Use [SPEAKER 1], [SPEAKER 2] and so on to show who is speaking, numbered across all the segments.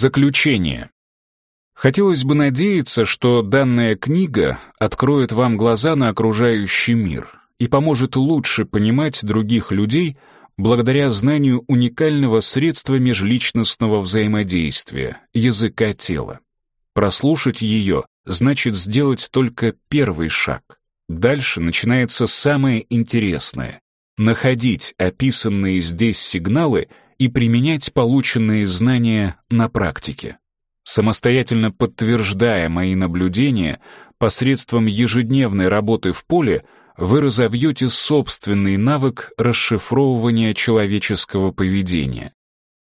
[SPEAKER 1] Заключение. Хотелось бы надеяться, что данная книга откроет вам глаза на окружающий мир и поможет лучше понимать других людей благодаря знанию уникального средства межличностного взаимодействия — языка тела. Прослушать ее значит сделать только первый шаг. Дальше начинается самое интересное — находить описанные здесь сигналы и применять полученные знания на практике. Самостоятельно подтверждая мои наблюдения, посредством ежедневной работы в поле вы разовьете собственный навык расшифровывания человеческого поведения.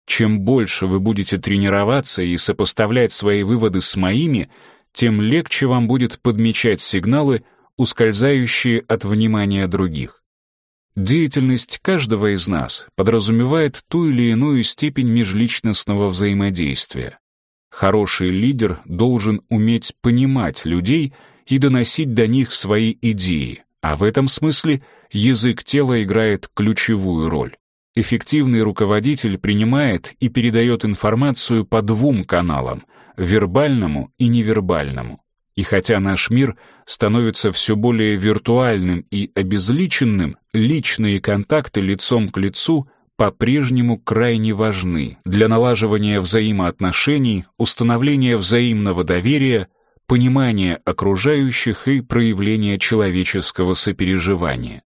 [SPEAKER 1] Чем больше вы будете тренироваться и сопоставлять свои выводы с моими, тем легче вам будет подмечать сигналы, ускользающие от внимания других. Деятельность каждого из нас подразумевает ту или иную степень межличностного взаимодействия. Хороший лидер должен уметь понимать людей и доносить до них свои идеи, а в этом смысле язык тела играет ключевую роль. Эффективный руководитель принимает и передает информацию по двум каналам — вербальному и невербальному. И хотя наш мир становится все более виртуальным и обезличенным, личные контакты лицом к лицу по-прежнему крайне важны для налаживания взаимоотношений, установления взаимного доверия, понимания окружающих и проявления человеческого сопереживания.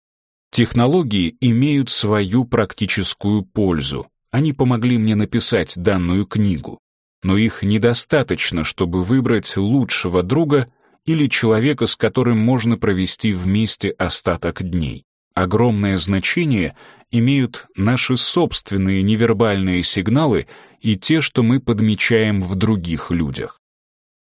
[SPEAKER 1] Технологии имеют свою практическую пользу. Они помогли мне написать данную книгу. Но их недостаточно, чтобы выбрать лучшего друга или человека, с которым можно провести вместе остаток дней. Огромное значение имеют наши собственные невербальные сигналы и те, что мы подмечаем в других людях.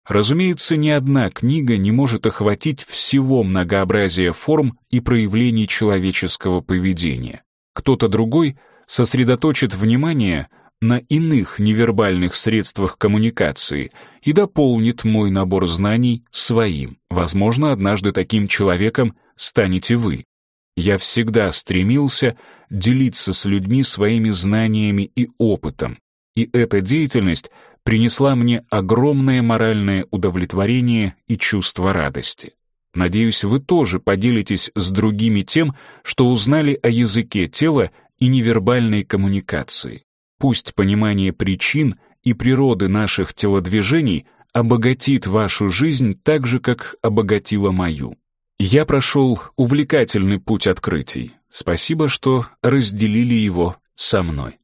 [SPEAKER 1] Разумеется, ни одна книга не может охватить всего многообразия форм и проявлений человеческого поведения. Кто-то другой сосредоточит внимание на иных невербальных средствах коммуникации и дополнит мой набор знаний своим. Возможно, однажды таким человеком станете вы. Я всегда стремился делиться с людьми своими знаниями и опытом, и эта деятельность принесла мне огромное моральное удовлетворение и чувство радости. Надеюсь, вы тоже поделитесь с другими тем, что узнали о языке тела и невербальной коммуникации. Пусть понимание причин и природы наших телодвижений обогатит вашу жизнь так же, как обогатило мою. Я прошел увлекательный путь открытий. Спасибо, что разделили его со мной.